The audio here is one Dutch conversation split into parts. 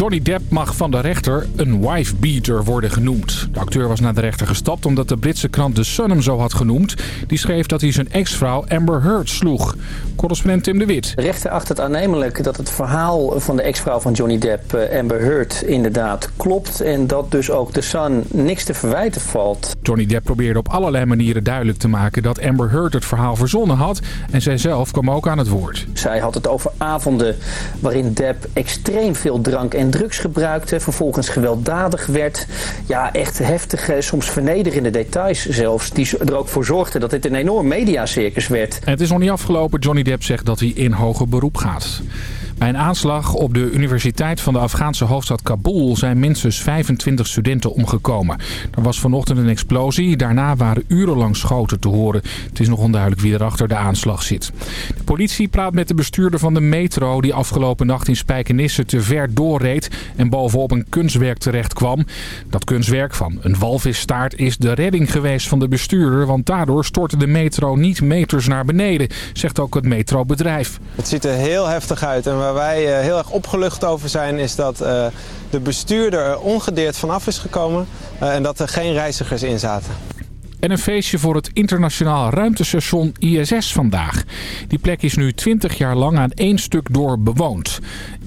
Johnny Depp mag van de rechter een wife-beater worden genoemd. De acteur was naar de rechter gestapt omdat de Britse krant The Sun hem zo had genoemd. Die schreef dat hij zijn ex-vrouw Amber Heard sloeg. Correspondent Tim de Wit. De rechter acht het aannemelijk dat het verhaal van de ex-vrouw van Johnny Depp, eh, Amber Heard, inderdaad klopt. En dat dus ook The Sun niks te verwijten valt. Johnny Depp probeerde op allerlei manieren duidelijk te maken dat Amber Heard het verhaal verzonnen had. En zij zelf kwam ook aan het woord. Zij had het over avonden waarin Depp extreem veel drank en drugs gebruikte. Vervolgens gewelddadig werd. Ja, echt heftige, soms vernederende details zelfs. Die er ook voor zorgden dat dit een enorm mediacircus werd. En het is nog niet afgelopen. Johnny Depp zegt dat hij in hoger beroep gaat. Bij een aanslag op de universiteit van de Afghaanse hoofdstad Kabul zijn minstens 25 studenten omgekomen. Er was vanochtend een explosie. Daarna waren urenlang schoten te horen. Het is nog onduidelijk wie er achter de aanslag zit. De politie praat met de bestuurder van de metro die afgelopen nacht in Spijkenisse te ver doorreed en bovenop een kunstwerk terecht kwam. Dat kunstwerk van een walvisstaart is de redding geweest van de bestuurder, want daardoor stortte de metro niet meters naar beneden, zegt ook het metrobedrijf. Het ziet er heel heftig uit en waar wij eh, heel erg opgelucht over zijn is dat eh, de bestuurder er ongedeerd vanaf is gekomen eh, en dat er geen reizigers in zaten. En een feestje voor het internationaal ruimtestation ISS vandaag. Die plek is nu 20 jaar lang aan één stuk door bewoond.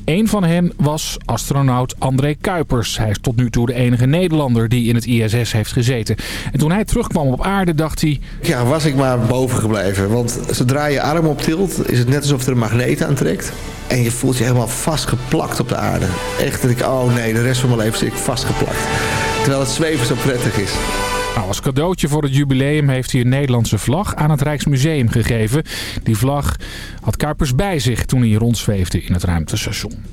Een van hen was astronaut André Kuipers. Hij is tot nu toe de enige Nederlander die in het ISS heeft gezeten. En toen hij terugkwam op aarde dacht hij... Ja, was ik maar boven gebleven. Want zodra je arm op tilt is het net alsof er een magneet aantrekt. En je voelt je helemaal vastgeplakt op de aarde. Echt dat ik, oh nee, de rest van mijn leven zit ik vastgeplakt. Terwijl het zweven zo prettig is. Nou, als cadeautje voor het jubileum heeft hij een Nederlandse vlag aan het Rijksmuseum gegeven. Die vlag had Kuipers bij zich toen hij rondzweefde in het ruimtestation.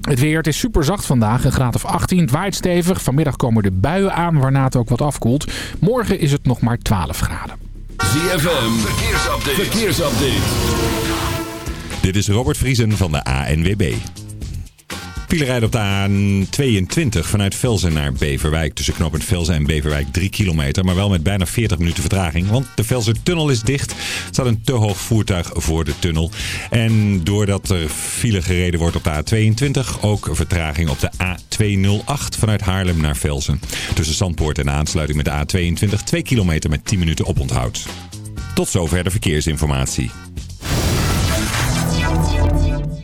Het weer, het is super zacht vandaag, een graad of 18. Het waait stevig. Vanmiddag komen de buien aan, waarna het ook wat afkoelt. Morgen is het nog maar 12 graden. ZFM, verkeersupdate. verkeersupdate. Dit is Robert Vriesen van de ANWB. Rijden op de A22 vanuit Velzen naar Beverwijk. Tussen knooppunt Velzen en Beverwijk 3 kilometer. Maar wel met bijna 40 minuten vertraging. Want de Velzen-tunnel is dicht. Er staat een te hoog voertuig voor de tunnel. En doordat er file gereden wordt op de A22... ook vertraging op de A208 vanuit Haarlem naar Velzen. Tussen Zandpoort en aansluiting met de A22 2 kilometer met 10 minuten oponthoud. Tot zover de verkeersinformatie.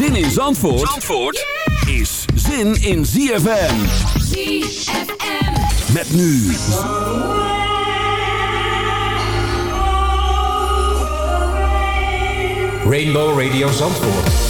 Zin in Zandvoort, Zandvoort is zin in ZFM. ZFM. Met nu. Rainbow Radio Zandvoort.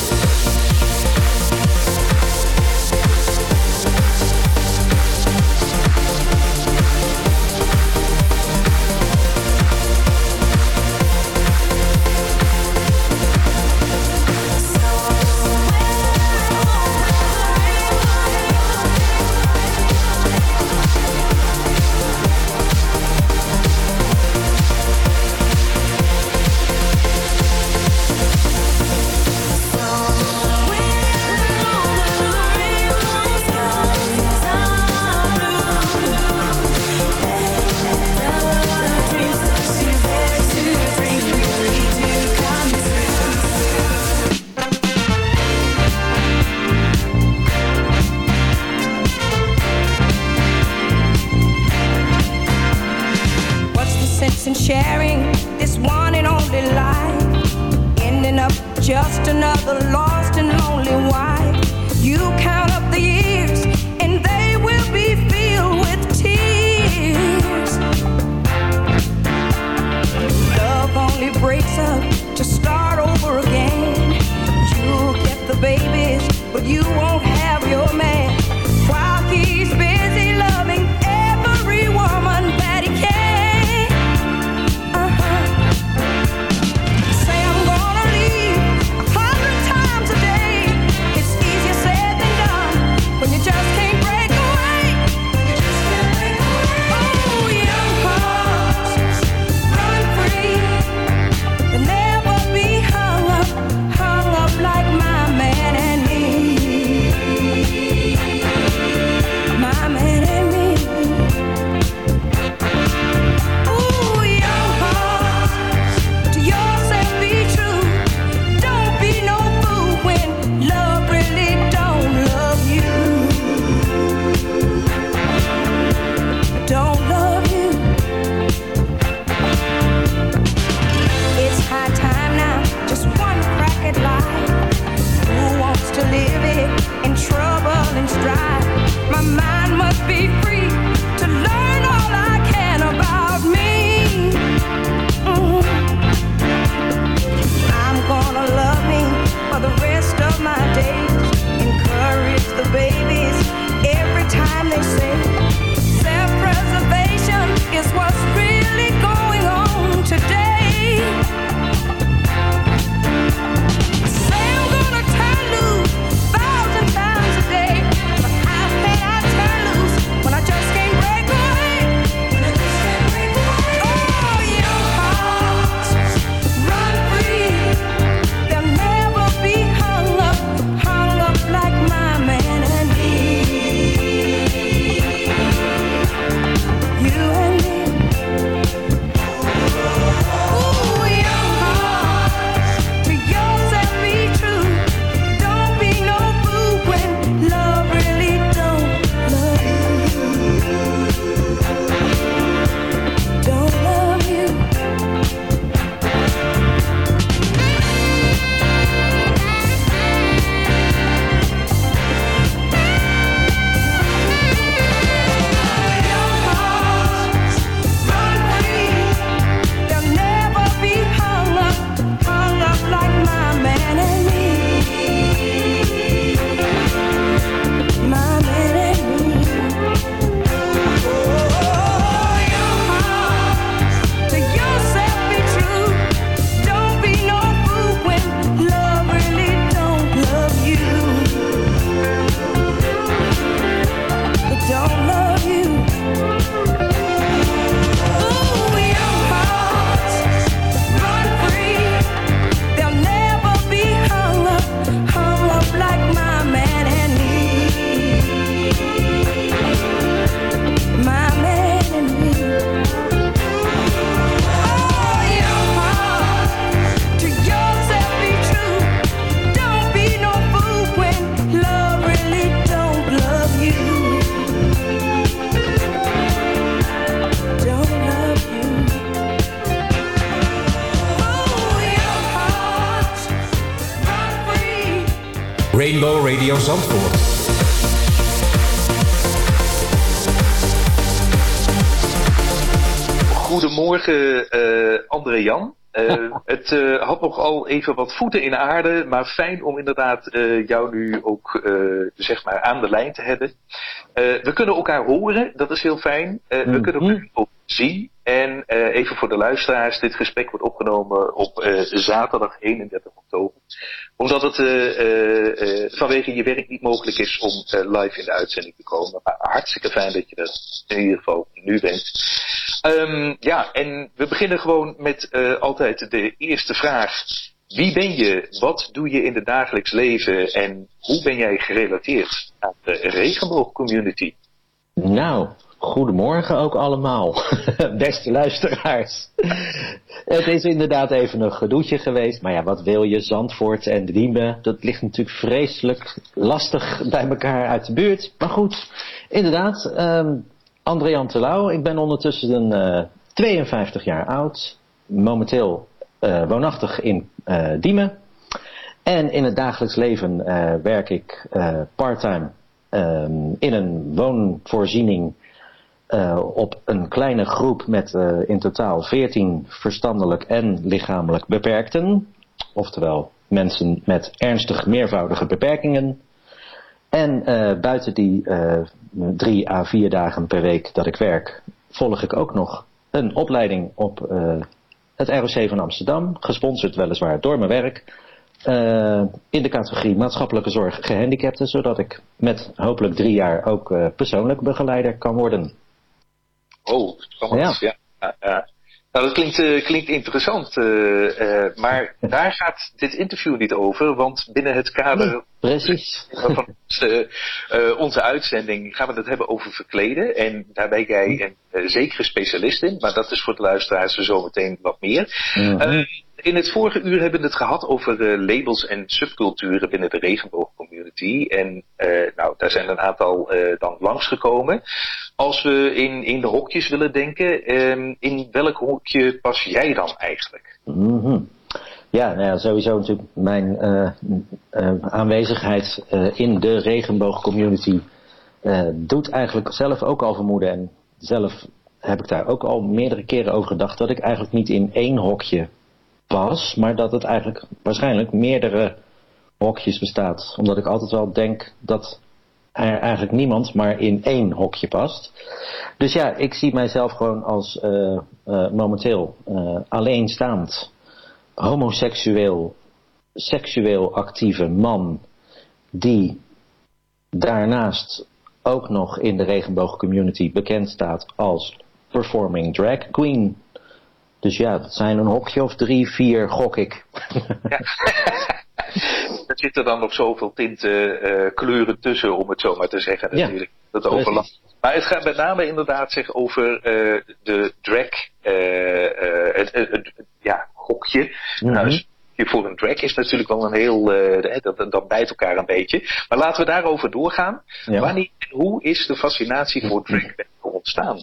Zandvoort. Goedemorgen, uh, André Jan. Uh, het uh, had nog al even wat voeten in aarde, maar fijn om inderdaad uh, jou nu ook zeg maar aan de lijn te hebben. we kunnen elkaar horen, dat is heel fijn. We Mhm. kunnen elkaar ook zien. En even voor de luisteraars, dit gesprek wordt opgenomen op zaterdag 31 oktober. Omdat het vanwege je werk niet mogelijk is om live in de uitzending te komen. Maar hartstikke fijn dat je er in ieder geval nu bent. Um, ja, en we beginnen gewoon met altijd de eerste vraag. Wie ben je? Wat doe je in het dagelijks leven? En hoe ben jij gerelateerd aan de regenboogcommunity? Nou, goedemorgen ook allemaal, beste luisteraars. Het is inderdaad even een gedoetje geweest, maar ja, wat wil je? Zandvoort en Diemen, dat ligt natuurlijk vreselijk lastig bij elkaar uit de buurt. Maar goed, inderdaad, um, André Telau, ik ben ondertussen uh, 52 jaar oud, momenteel uh, woonachtig in uh, Diemen. En in het dagelijks leven werk ik parttime um, in een woonvoorziening op een kleine groep met in totaal 14 verstandelijk en lichamelijk beperkten. Oftewel mensen met ernstig meervoudige beperkingen. En buiten die drie à vier dagen per week dat ik werk, volg ik ook nog een opleiding op het ROC van Amsterdam, gesponsord weliswaar door mijn werk, in de categorie maatschappelijke zorg gehandicapten, zodat ik met hopelijk drie jaar ook persoonlijk begeleider kan worden. Oh. Ja. ja. ja. Nou, dat klinkt, uh, klinkt interessant, uh, uh, maar daar gaat dit interview niet over, want binnen het kader precies. van onze, onze, uitzending gaan we het hebben over verkleden. En daar ben jij een zekere specialist in, maar dat is voor de luisteraars zo meteen wat meer. -hmm. In het vorige uur hebben we het gehad over labels en subculturen binnen de regenboogcommunity. En nou, daar zijn een aantal dan langsgekomen. Als we in, in de hokjes willen denken, um, in welk hokje pas jij dan eigenlijk? -hmm. Ja, nou ja, sowieso natuurlijk mijn aanwezigheid in de regenboogcommunity doet eigenlijk zelf ook al vermoeden. En zelf heb ik daar ook al meerdere keren over gedacht dat ik eigenlijk niet in één hokje pas, maar dat het eigenlijk waarschijnlijk meerdere hokjes bestaat. Omdat ik altijd wel denk dat er eigenlijk niemand maar in één hokje past. Dus ja, ik zie mijzelf gewoon als uh, uh, momenteel uh, alleenstaand, homoseksueel, seksueel actieve man die daarnaast ook nog in de regenboogcommunity bekend staat als performing drag queen. Dus ja, dat zijn een hokje of drie, vier, gok ik. Ja. er zitten dan nog zoveel tinten, uh, kleuren tussen, om het zo maar te zeggen natuurlijk. Ja, dat overlapt. Maar het gaat met name inderdaad zeg over uh, de drag, uh, het, het, het, ja, hokje. Mm -hmm. nou, voor een drag is natuurlijk wel een heel, dat, dat bijt elkaar een beetje. Maar laten we daarover doorgaan. Ja. Wanneer en hoe is de fascinatie voor drag ontstaan?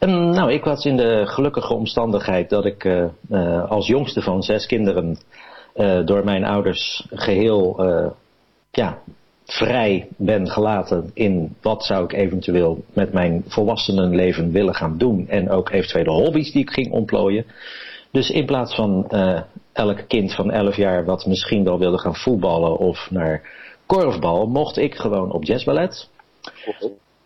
Um, nou, ik was in de gelukkige omstandigheid dat ik als jongste van zes kinderen door mijn ouders geheel ja, vrij ben gelaten in wat zou ik eventueel met mijn volwassenenleven willen gaan doen. En ook eventuele hobby's die ik ging ontplooien. Dus in plaats van uh, elk kind van 11 jaar wat misschien wel wilde gaan voetballen of naar korfbal, mocht ik gewoon op jazzballet.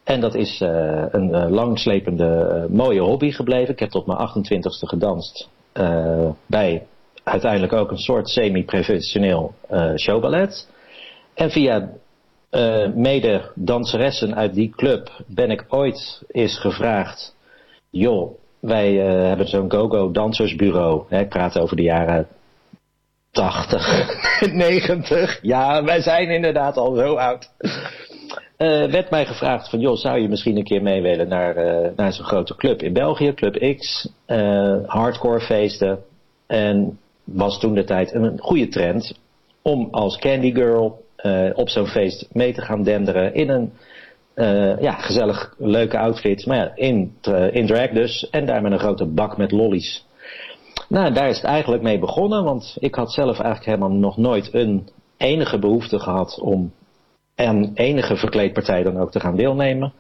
En dat is uh, een uh, langslepende mooie hobby gebleven. Ik heb tot mijn 28ste gedanst bij uiteindelijk ook een soort semi-professioneel showballet. En via mede danseressen uit die club ben ik ooit eens gevraagd... joh, wij uh, hebben zo'n go-go dansersbureau. Hè, ik praat over de jaren 80, 90. Ja, wij zijn inderdaad al zo oud. Uh, werd mij gevraagd van, joh, zou je misschien een keer mee willen naar, uh, naar zo'n grote club in België, Club X, uh, hardcore feesten. En was toen de tijd een goede trend om als Candy Girl op zo'n feest mee te gaan denderen in een ja, gezellig leuke outfit, maar ja, in, in drag dus, en daar met een grote bak met lollies. Nou, daar is het eigenlijk mee begonnen, want ik had zelf eigenlijk helemaal nog nooit een enige behoefte gehad om aan enige verkleedpartij dan ook te gaan deelnemen.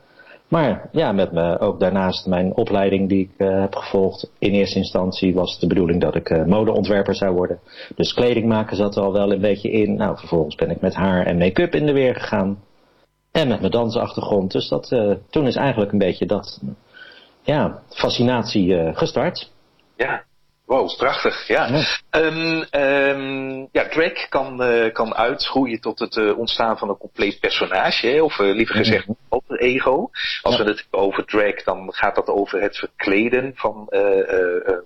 Maar ja, met me ook daarnaast mijn opleiding die ik eh, heb gevolgd. In eerste instantie was de bedoeling dat ik eh, modeontwerper zou worden. Dus kleding maken zat er al wel een beetje in. Nou, vervolgens ben ik met haar en make-up in de weer gegaan. En met mijn dansachtergrond. Dus dat, eh, toen is eigenlijk een beetje dat, ja, fascinatie gestart. Ja, wow, prachtig. Ja, Ehm, ehm, ja drag kan, eh, kan uitgroeien tot het eh, ontstaan van een compleet personage, hè, of eh, liever gezegd alter ego. Als we het hebben over drag, dan gaat dat over het verkleden van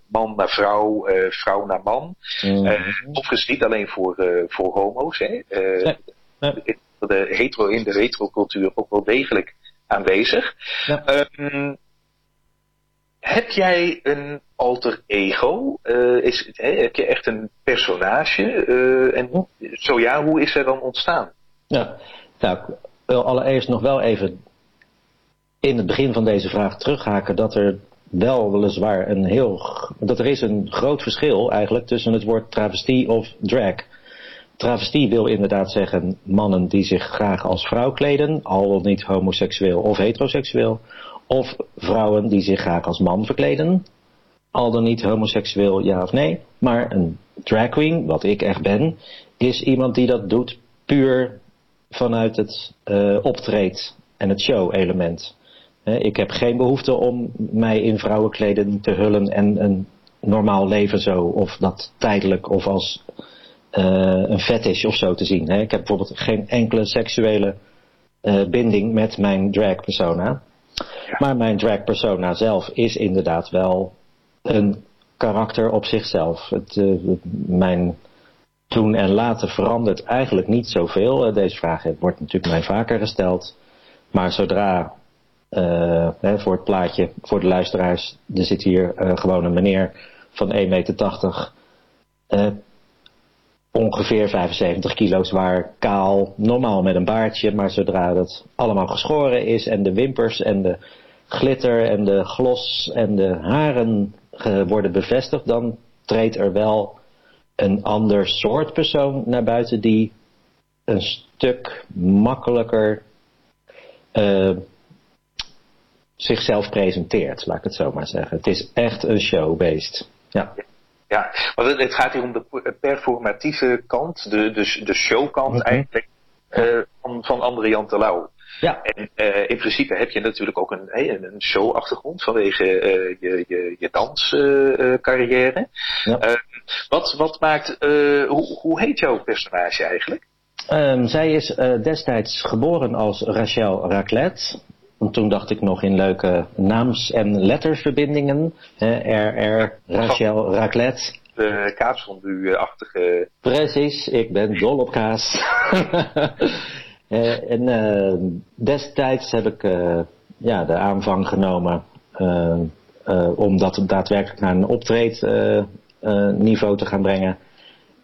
man naar vrouw, vrouw naar man. Eh, overigens niet alleen voor, voor homo's. Hè. Eh, De hetero, in de heterocultuur ook wel degelijk aanwezig. Ehm, heb jij een alter ego? Eh, is, heb je echt een personage? Eh, en hoe- zo ja, hoe is hij dan ontstaan? Ja, nou, ik wil allereerst nog wel even in het begin van deze vraag terughaken dat er wel weliswaar een heel, dat er is een groot verschil eigenlijk tussen het woord travestie of drag. Travestie wil inderdaad zeggen mannen die zich graag als vrouw kleden, al niet homoseksueel of heteroseksueel. Of vrouwen die zich graag als man verkleden, al dan niet homoseksueel, ja of nee. Maar een drag queen, wat ik echt ben, is iemand die dat doet puur vanuit het eh optreed en het show-element. Ik heb geen behoefte om mij in vrouwenkleden te hullen en een normaal leven zo, of dat tijdelijk of als eh, een fetish of zo te zien. Hè. Ik heb bijvoorbeeld geen enkele seksuele eh, binding met mijn drag persona. Maar mijn drag persona zelf is inderdaad wel een karakter op zichzelf. Het, eh, mijn toen en later verandert eigenlijk niet zoveel. Eh, Deze vraag wordt natuurlijk mij vaker gesteld. Maar zodra, eh, hè, voor het plaatje, voor de luisteraars, er zit hier gewoon een meneer van 1,80 meter. Ongeveer 75 kilo zwaar, kaal, normaal met een baardje. Maar zodra dat allemaal geschoren is en de wimpers en de glitter en de glos en de haren eh, worden bevestigd, dan treedt er wel een ander soort persoon naar buiten die een stuk makkelijker eh, zichzelf presenteert, laat ik het zo maar zeggen. Het is echt een showbeest. Ja. Ja, want het, het gaat hier om de performatieve kant, de, de, de showkant eigenlijk, eh, van, van André Jan Terlouw. Ja. En eh, in principe heb je natuurlijk ook een, hey, een showachtergrond vanwege eh, je, je, je danscarrière. wat, wat maakt, eh, hoe, hoe heet jouw personage eigenlijk? Ehm, zij is eh, destijds geboren als Rachel Raclette. En toen dacht ik nog in leuke naams- en letterverbindingen. Hè, RR, Rachel Raclette. De kaasfondue-achtige... Precies, ik ben dol op kaas. Eh, en eh, destijds heb ik eh, ja, de aanvang genomen eh, eh, om dat daadwerkelijk naar een optreedniveau te gaan brengen.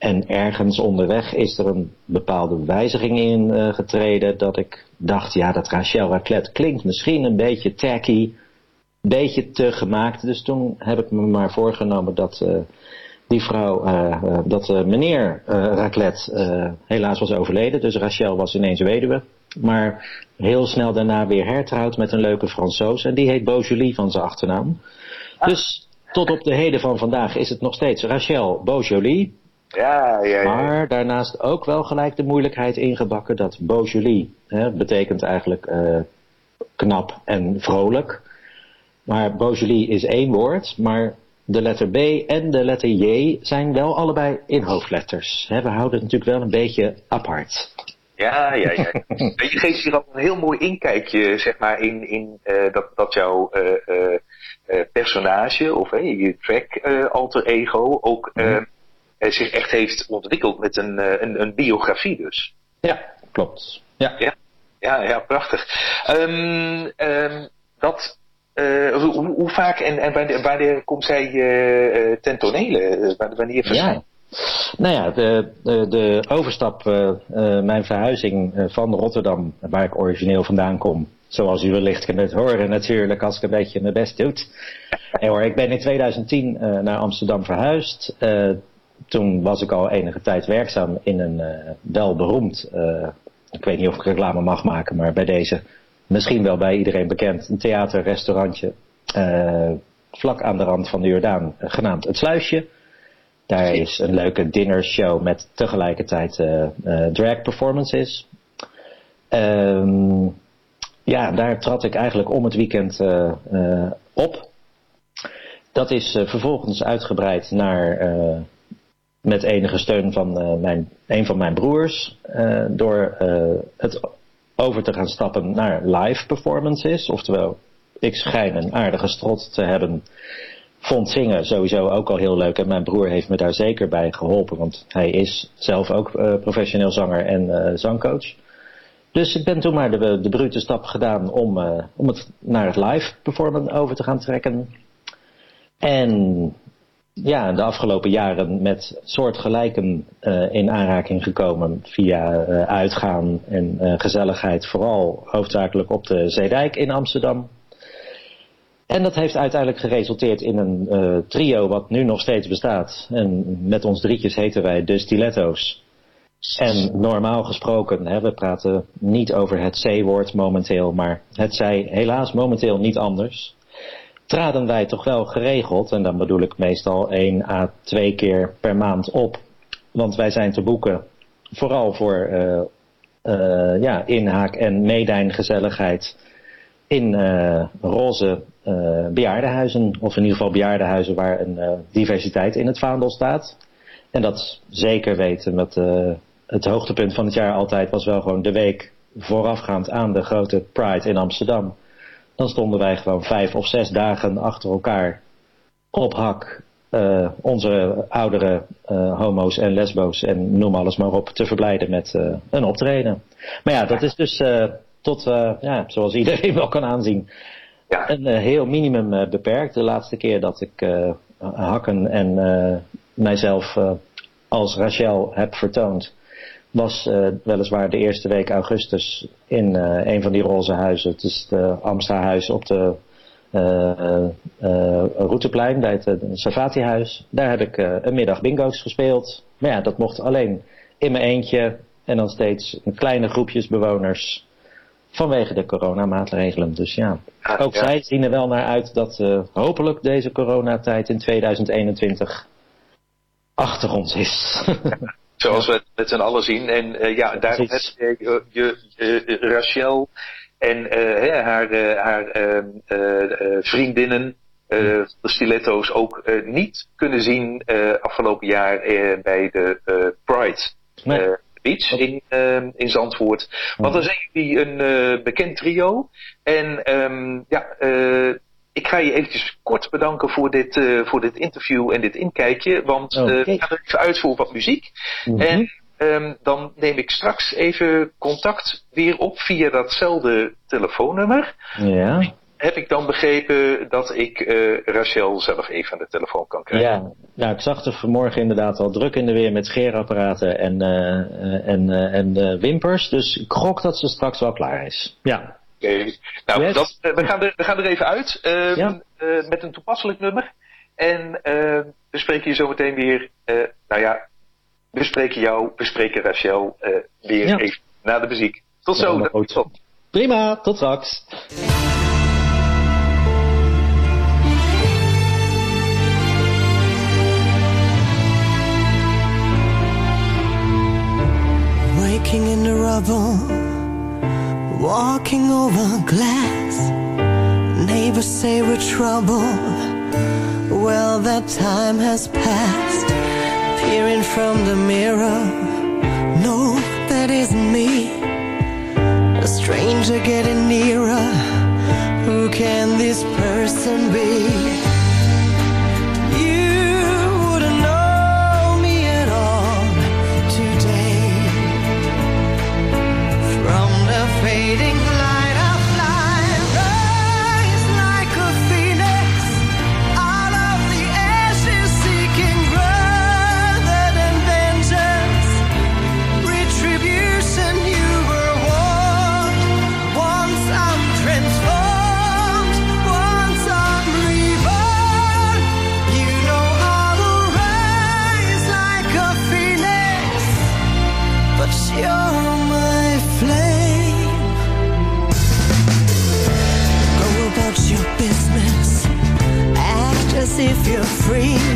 En ergens onderweg is er een bepaalde wijziging in eh, getreden dat ik dacht, ja, dat Rachel Raclette klinkt misschien een beetje tacky, beetje te gemaakt. Dus toen heb ik me maar voorgenomen dat eh, die vrouw, eh, dat meneer Raclette helaas was overleden. Dus Rachel was ineens weduwe. Maar heel snel daarna weer hertrouwd met een leuke Fransoos. En die heet Beaujolais van zijn achternaam. Dus tot op de heden van vandaag is het nog steeds Rachel Beaujolais. Ja, ja, ja. Maar daarnaast ook wel gelijk de moeilijkheid ingebakken dat Beaujolais hè, betekent eigenlijk eh, knap en vrolijk. Maar Beaujolais is één woord, maar de letter B en de letter J zijn wel allebei in hoofdletters. Hè, we houden het natuurlijk wel een beetje apart. Ja, ja, ja. je geeft hier al een heel mooi inkijkje, zeg maar, in, in eh, dat, dat jouw eh, personage, of je track alter ego, ook eh, zich echt heeft ontwikkeld met een, eh, een, een biografie dus. Ja, klopt. Ja, ja, ja, ja prachtig. Ehm, ehm, dat, eh, hoe, hoe- vaak en, en wanneer, wanneer komt zij eh, eh, ten tonele? Eh, Wanneer verschijnt? Ja. Nou ja, de, de, de overstap, eh, eh, mijn verhuizing eh, van Rotterdam, waar ik origineel vandaan kom. Zoals u wellicht kunt horen natuurlijk, als ik een beetje mijn best doe. Hoor, ik ben in 2010 eh, naar Amsterdam verhuisd. Eh, toen was ik al enige tijd werkzaam in een uh, wel beroemd, uh, ik weet niet of ik reclame mag maken, maar bij deze misschien wel bij iedereen bekend, een theaterrestaurantje uh, vlak aan de rand van de Jordaan, genaamd Het Sluisje. Daar is een leuke dinnershow met tegelijkertijd drag performances. Um, ja, daar trad ik eigenlijk om het weekend op. Dat is vervolgens uitgebreid naar met enige steun van uh, mijn, een van mijn broers, uh, door uh, het over te gaan stappen naar live performances. Oftewel, ik schijn een aardige strot te hebben. Vond zingen sowieso ook al heel leuk en mijn broer heeft me daar zeker bij geholpen, want hij is zelf ook professioneel zanger en zangcoach. Dus ik ben toen maar de, de brute stap gedaan om, om het naar het live performen over te gaan trekken. En ja, de afgelopen jaren met soortgelijken uh, in aanraking gekomen via uh, uitgaan en uh, gezelligheid, vooral hoofdzakelijk op de Zeedijk in Amsterdam. En dat heeft uiteindelijk geresulteerd in een trio wat nu nog steeds bestaat. En met ons drietjes heten wij de Stiletto's. En normaal gesproken, hè, we praten niet over het C-woord momenteel, maar het zij helaas momenteel niet anders traden wij toch wel geregeld, en dan bedoel ik meestal één à twee keer per maand op. Want wij zijn te boeken vooral voor uh, uh, ja, inhaak en meedijngezelligheid in uh, roze bejaardenhuizen. Of in ieder geval bejaardenhuizen waar een diversiteit in het vaandel staat. En dat zeker weten met het hoogtepunt van het jaar altijd was wel gewoon de week voorafgaand aan de grote Pride in Amsterdam dan stonden wij gewoon vijf of zes dagen achter elkaar op hak uh, onze oudere uh, homo's en lesbo's en noem alles maar op te verblijden met uh, een optreden. Maar ja, dat is dus tot, ja, zoals iedereen wel kan aanzien, ja. een heel minimum beperkt. De laatste keer dat ik hakken en mijzelf als Rachel heb vertoond, was uh, weliswaar de eerste week augustus in uh, een van die roze huizen. Het is de Amsterhuis op de uh, Routeplein bij het Savati-huis. Daar heb ik een middag bingo's gespeeld. Maar ja, dat mocht alleen in mijn eentje en dan steeds kleine groepjes bewoners vanwege de coronamaatregelen. Dus ja, ook ja. zij zien er wel naar uit dat hopelijk deze coronatijd in 2021 achter ons is. Zoals we het met z'n allen zien. En uh, ja, daarom heb je, je, je Rachel en uh, haar, haar ehm, vriendinnen, de stiletto's, ook niet kunnen zien afgelopen jaar bij de Pride. Nee. Beach in, uh, in Zandvoort. Want dan zijn jullie een uh, bekend trio. En um, ja, uh, ik ga je eventjes kort bedanken voor dit, uh, voor dit interview en dit inkijkje. Want okay. uh, we gaan er even uit voor wat muziek. Mm -hmm. En um, dan neem ik straks even contact weer op via datzelfde telefoonnummer. Ja. Heb ik dan begrepen dat ik uh, Rachel zelf even aan de telefoon kan krijgen? Ja, nou, ik zag er vanmorgen inderdaad al druk in de weer met scheerapparaten en, en, en wimpers. Dus ik gok dat ze straks wel klaar is. Ja. Okay. Nou, yes. dat, uh, we, gaan er, we gaan er even uit uh, ja. uh, met een toepasselijk nummer. En we spreken je zo meteen weer, nou ja, we spreken jou, we spreken Rachel weer ja. even na de muziek. Tot zo. Ja, tot. Prima, tot straks. Waking in the rubble Walking over glass, neighbors say we're trouble. Well, that time has passed. Peering from the mirror, no, that isn't me. A stranger getting nearer. Who can this person be? fading if you're free.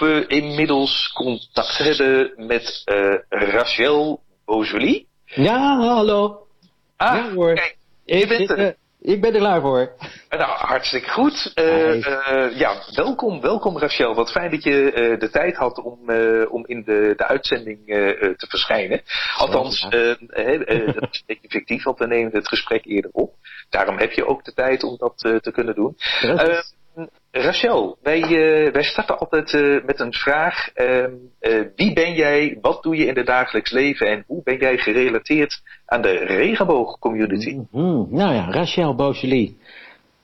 Of we inmiddels contact hebben met eh, Rachel Beaujoli. Ja, hallo. Ah, ja hoor. kijk, je ik, bent ik, eh, ik ben er klaar voor. Nou, hartstikke goed. Eh, ja, welkom, welkom Rachel. Wat fijn dat je de tijd had om, om in de, de uitzending te verschijnen. Althans, dat is een beetje fictief, want we nemen het gesprek eerder op. Daarom heb je ook de tijd om dat te kunnen doen. Rachel, wij, eh, wij starten altijd eh, met een vraag. Ehm, eh, wie ben jij, wat doe je in het dagelijks leven en hoe ben jij gerelateerd aan de regenboogcommunity? Hmm, nou ja, Rachel Beaujoli.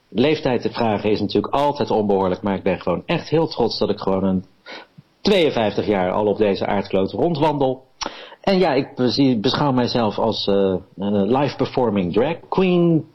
Leeftijd te vragen is natuurlijk altijd onbehoorlijk, maar ik ben gewoon echt heel trots dat ik gewoon een 52 jaar al op deze aardkloot rondwandel. En ja, ik beschouw mijzelf als live performing drag queen.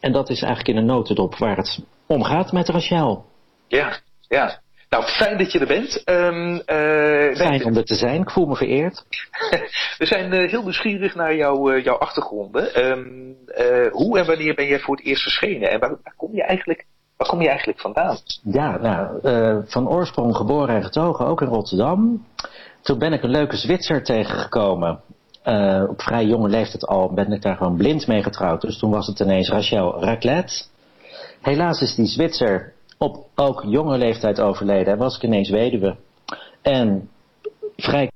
En dat is eigenlijk in een notendop waar het om gaat met Rachel. Ja, ja. Nou, fijn dat je er bent. Ehm, eh, Fijn om er te zijn, ik voel me vereerd. We zijn eh, heel nieuwsgierig naar jouw, eh, jouw achtergronden. Ehm, eh, hoe en wanneer ben jij voor het eerst verschenen? En waar, waar kom je eigenlijk, waar kom je eigenlijk vandaan? Ja, nou, van oorsprong geboren en getogen, ook in Rotterdam. Toen ben ik een leuke Zwitser tegengekomen. Op vrij jonge leeftijd al ben ik daar gewoon blind mee getrouwd. Dus toen was het ineens Rachel Raclette. Helaas is die Zwitser op ook jonge leeftijd overleden en was ik ineens weduwe. En vrij,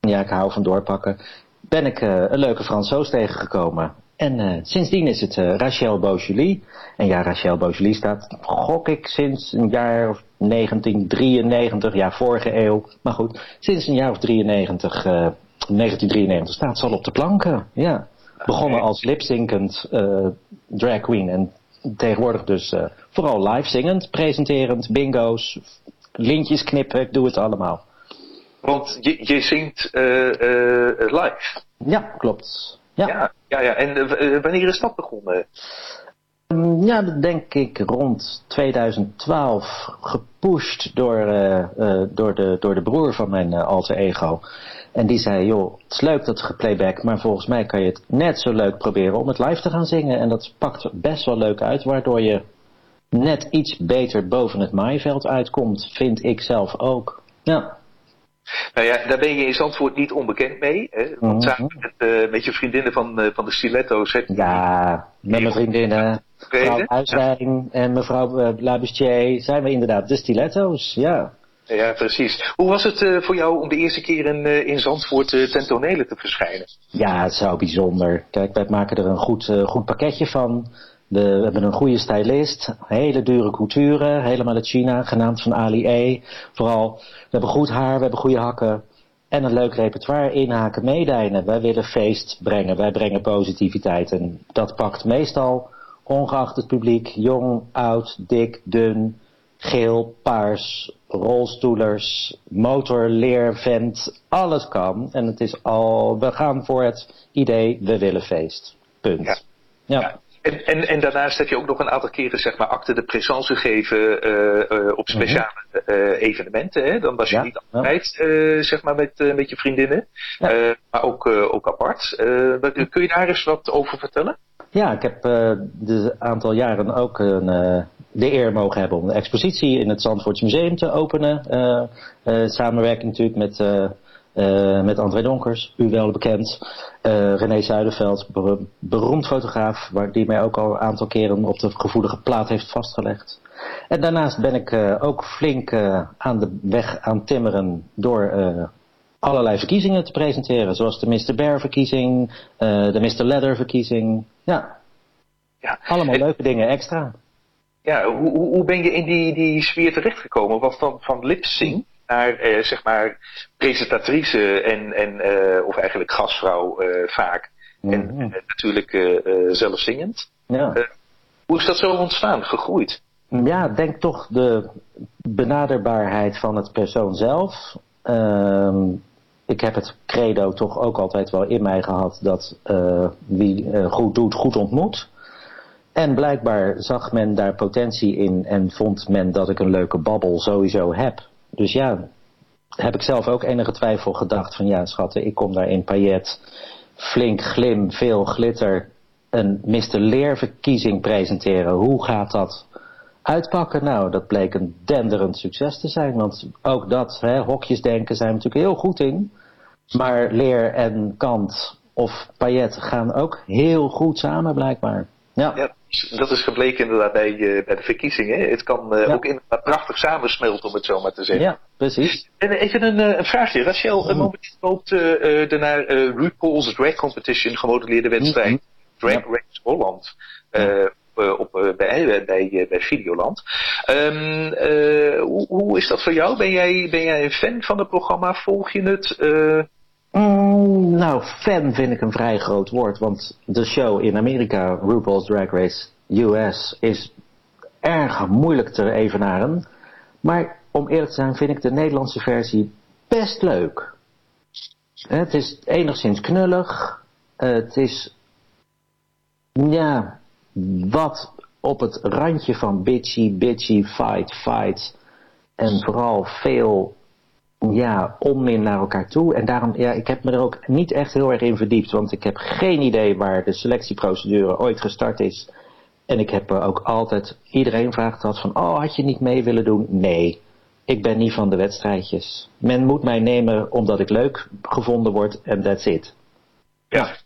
ja ik hou van doorpakken, ben ik eh, een leuke Fransoos tegengekomen. En eh, sindsdien is het eh, Rachel Beaujoli. En ja, Rachel Beaujoli staat, gok ik, sinds een jaar of 1993, ja vorige eeuw. Maar goed, sinds een jaar of 93, eh, 1993 staat ze al op de planken. Ja. Begonnen als lipzinkend drag queen en tegenwoordig dus eh, vooral live zingend, presenterend, bingo's, lintjes knippen, ik doe het allemaal. Want je, je zingt eh, eh, live. Ja, klopt. Ja. Ja, ja, ja. En wanneer is dat begonnen? Mm, Ja, dat denk ik rond 2012 gepusht door, door, de, door de broer van mijn alter ego. En die zei, joh, het is leuk dat geplayback, maar volgens mij kan je het net zo leuk proberen om het live te gaan zingen. En dat pakt best wel leuk uit, waardoor je net iets beter boven het maaiveld uitkomt, vind ik zelf ook. Ja. Nou ja, daar ben je in Zandvoort niet onbekend mee. Hè? Want Mhm. samen met, eh, met je vriendinnen van, eh, van de Stiletto's heb je Ja, met mijn vriendinnen, mevrouw? Huiswijn en mevrouw uh, Labustier zijn we inderdaad de stiletto's, ja. Ja, precies. Hoe was het eh, voor jou om de eerste keer in, eh, in Zandvoort eh, ten te verschijnen? Ja, het is zo bijzonder. Kijk, wij maken er een goed, goed pakketje van. We hebben een goede stylist, hele dure couture, helemaal uit China, genaamd van Ali E. Vooral, we hebben goed haar, we hebben goede hakken. En een leuk repertoire inhaken, meedijnen. Wij willen feest brengen, wij brengen positiviteit. En dat pakt meestal, ongeacht het publiek, jong, oud, dik, dun, geel, paars, rolstoelers, motor, leer, vent, alles kan. En het is al, we gaan voor het idee, we willen feest. Punt. Ja. En, en, en daarnaast heb je ook nog een aantal keren zeg maar acte de présence gegeven eh, op speciale eh, evenementen. Hè? Dan was je Ja, niet altijd zeg maar met, met je vriendinnen, maar ook, ook apart. Wat- kun je daar eens wat over vertellen? Ja, ik heb eh de aantal jaren ook een, eh, de eer mogen hebben om een expositie in het Zandvoorts Museum te openen. Eh samenwerking natuurlijk met, met André Donkers, u wel bekend. René Zuiderveld, ber- beroemd fotograaf, waar die mij ook al een aantal keren op de gevoelige plaat heeft vastgelegd. En daarnaast ben ik ook flink aan de weg aan timmeren door allerlei verkiezingen te presenteren. Zoals de Mr. Bear verkiezing, eh, de Mr. Leather verkiezing. Ja, Ja. allemaal leuke dingen extra. Ja, hoe, hoe, hoe ben je in die, die sfeer terechtgekomen? Want van, van lipsing naar eh, zeg maar presentatrice en, en eh, of eigenlijk gastvrouw vaak. En eh, natuurlijk eh, eh, zelf zingend. Ja. Hoe is dat zo ontstaan, gegroeid? Ja, denk toch de benaderbaarheid van het persoon zelf. Ehm, ik heb het credo toch ook altijd wel in mij gehad dat eh, wie eh, goed doet, goed ontmoet. En blijkbaar zag men daar potentie in en vond men dat ik een leuke babbel sowieso heb. Dus ja, heb ik zelf ook enige twijfel gedacht van ja, schatten, ik kom daar in paillet, flink glim, veel glitter, een Mr. Leer verkiezing presenteren. Hoe gaat dat uitpakken? Nou, dat bleek een denderend succes te zijn, want ook dat, hè, hokjesdenken zijn we natuurlijk heel goed in. Maar leer en kant of paillet gaan ook heel goed samen blijkbaar. Ja. Ja, dat is gebleken inderdaad bij, eh, bij de verkiezingen. Het kan eh, ook inderdaad prachtig samensmelten, om het zo maar te zeggen. Ja, precies. En even een, eh, een vraagje. Rachel, een momenteel loopt eh, eh, de naar eh, RuPaul's Drag Competition gemodelleerde wedstrijd Drag Race Holland. eh, eh, op, eh, bij, bij, bij, eh, bij Videoland. Ehm, eh, hoe, hoe is dat voor jou? Ben jij, ben jij een fan van het programma? Volg je het? Eh, Mm, nou, fan vind ik een vrij groot woord, want de show in Amerika, RuPaul's Drag Race US, is erg moeilijk te evenaren. Maar om eerlijk te zijn vind ik de Nederlandse versie best leuk. Het is enigszins knullig. Het is, ja, wat op het randje van bitchy, bitchy, fight, fight. En vooral veel ja, onmin naar elkaar toe. En daarom, ja, ik heb me er ook niet echt heel erg in verdiept, want ik heb geen idee waar de selectieprocedure ooit gestart is. En ik heb ook altijd, iedereen vraagt dat van, oh, had je niet mee willen doen? Nee, ik ben niet van de wedstrijdjes. Men moet mij nemen omdat ik leuk gevonden word en that's it. Ja.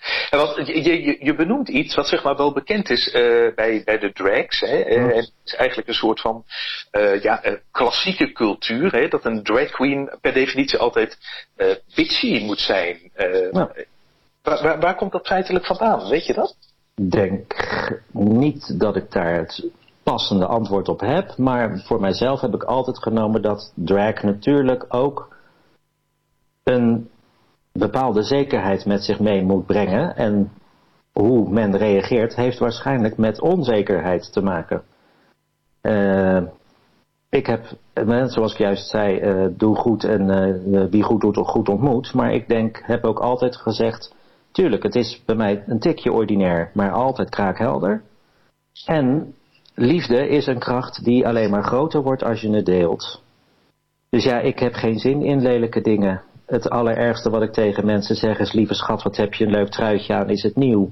Ja. En wat, je, je, je benoemt iets wat zeg maar wel bekend is eh, bij, bij de drags. Hè? eh, En het is eigenlijk een soort van eh, ja, klassieke cultuur. Hè? Dat een drag queen per definitie altijd bitchy moet zijn. Waar, waar, waar komt dat feitelijk vandaan? Weet je dat? denk niet dat ik daar het passende antwoord op heb, maar voor mijzelf heb ik altijd genomen dat drag natuurlijk ook een bepaalde zekerheid met zich mee moet brengen. En hoe men reageert heeft waarschijnlijk met onzekerheid te maken. Eh, ik heb, eh, zoals ik juist zei, eh, doe goed en wie goed doet, goed ontmoet. Maar ik denk, heb ook altijd gezegd, tuurlijk, het is bij mij een tikje ordinair, maar altijd kraakhelder. En liefde is een kracht die alleen maar groter wordt als je het deelt. Dus ja, ik heb geen zin in lelijke dingen. Het allerergste wat ik tegen mensen zeg is, lieve schat, wat heb je een leuk truitje aan, is het nieuw?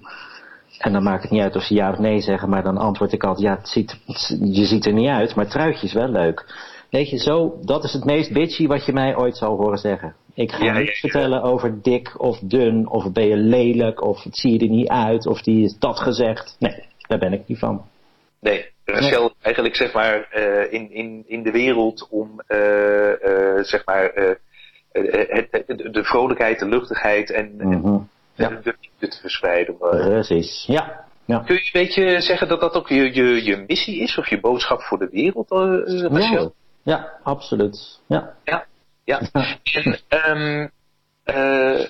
En dan maakt het niet uit of ze ja of nee zeggen, maar dan antwoord ik altijd, ja, het ziet, je ziet er niet uit, maar het truitje is wel leuk. Weet je, zo, dat is het meest bitchy wat je mij ooit zal horen zeggen. Ik ga Ja, vertellen over dik of dun, of ben je lelijk, of het zie je er niet uit, of die is dat gezegd. Nee, daar ben ik niet van. Nee, Rachel, eigenlijk zeg maar eh, in, in, in de wereld om eh, eh, zeg maar het, het- de vrolijkheid, de luchtigheid en, en de, de liefde te verspreiden. Precies, ja. ja. Kun je een beetje zeggen dat dat ook je, je, je missie is of je boodschap voor de wereld? Ja, ja, absoluut. Ja. Ja. Ja. En, ehm, eh,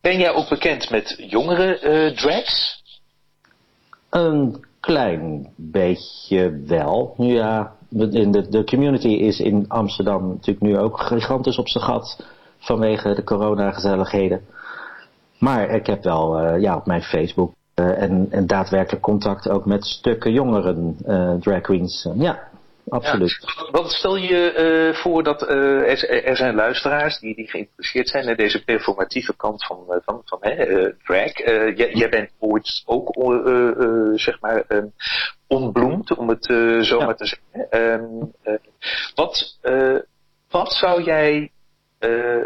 ben jij ook bekend met jongere eh, drags? Een klein beetje wel. Ja, de, de community is in Amsterdam natuurlijk nu ook gigantisch op zijn gat vanwege de coronagezelligheden. Maar ik heb wel eh, ja, op mijn Facebook eh, en, en daadwerkelijk contact ook met stukken jongeren eh, drag queens. ja, absoluut. Ja, want stel je eh, voor dat eh, er, er zijn luisteraars die, die geïnteresseerd zijn in deze performatieve kant van, eh, van, van hè, drag. Jij, jij bent ooit ook zeg maar ehm, onbloemd, om het zo maar te zeggen. Ehm, eh, wat, wat zou jij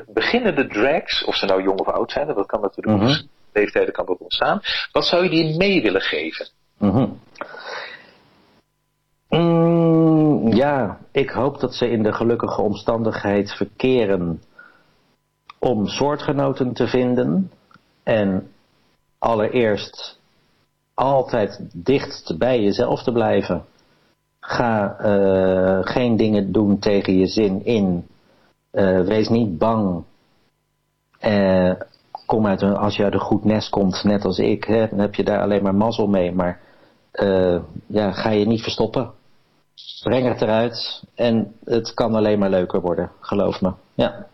beginnende drags, of ze nou jong of oud zijn, dat kan natuurlijk Mhm. op leeftijden kan dat ontstaan. Wat zou je die mee willen geven? Mhm. Mm, ja, ik hoop dat ze in de gelukkige omstandigheid verkeren om soortgenoten te vinden. En allereerst altijd dicht bij jezelf te blijven. Ga eh, geen dingen doen tegen je zin in. Eh, wees niet bang. Eh, kom uit een, als je uit een goed nest komt, net als ik, hè, dan heb je daar alleen maar mazzel mee. Maar eh, ja, ga je niet verstoppen. Breng het eruit en het kan alleen maar leuker worden, geloof me. Ja.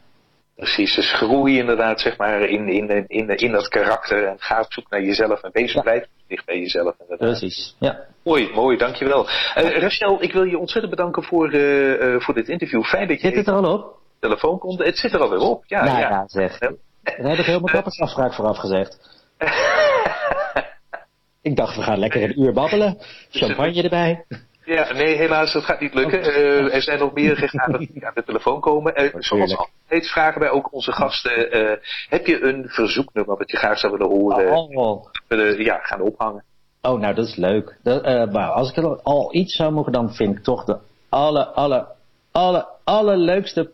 Precies, dus groei inderdaad zeg maar in, in, in, in dat karakter en ga op zoek naar jezelf en wees blijf dicht bij jezelf. Inderdaad. Precies, ja. Mooi, mooi, dankjewel. Uh, Rachel, ik wil je ontzettend bedanken voor, uh, uh, voor dit interview. Fijn dat je Zit het er al op? telefoon komt. Het zit er alweer op, ja. nou ja, ja, zeg. Daar heb ik helemaal kapers afspraak vooraf gezegd. ik dacht, we gaan lekker een uur babbelen. Champagne erbij. Ja, nee, helaas, dat gaat niet lukken. Uh, er zijn nog meer gegaan die aan de telefoon komen. Uh, zoals altijd vragen wij ook onze gasten: uh, heb je een verzoeknummer wat je graag zou willen horen? Oh. We ja, gaan ophangen. Oh, nou, dat is leuk. Dat, maar als ik er al iets zou mogen, dan vind ik toch de alle, alle, alle, allerleukste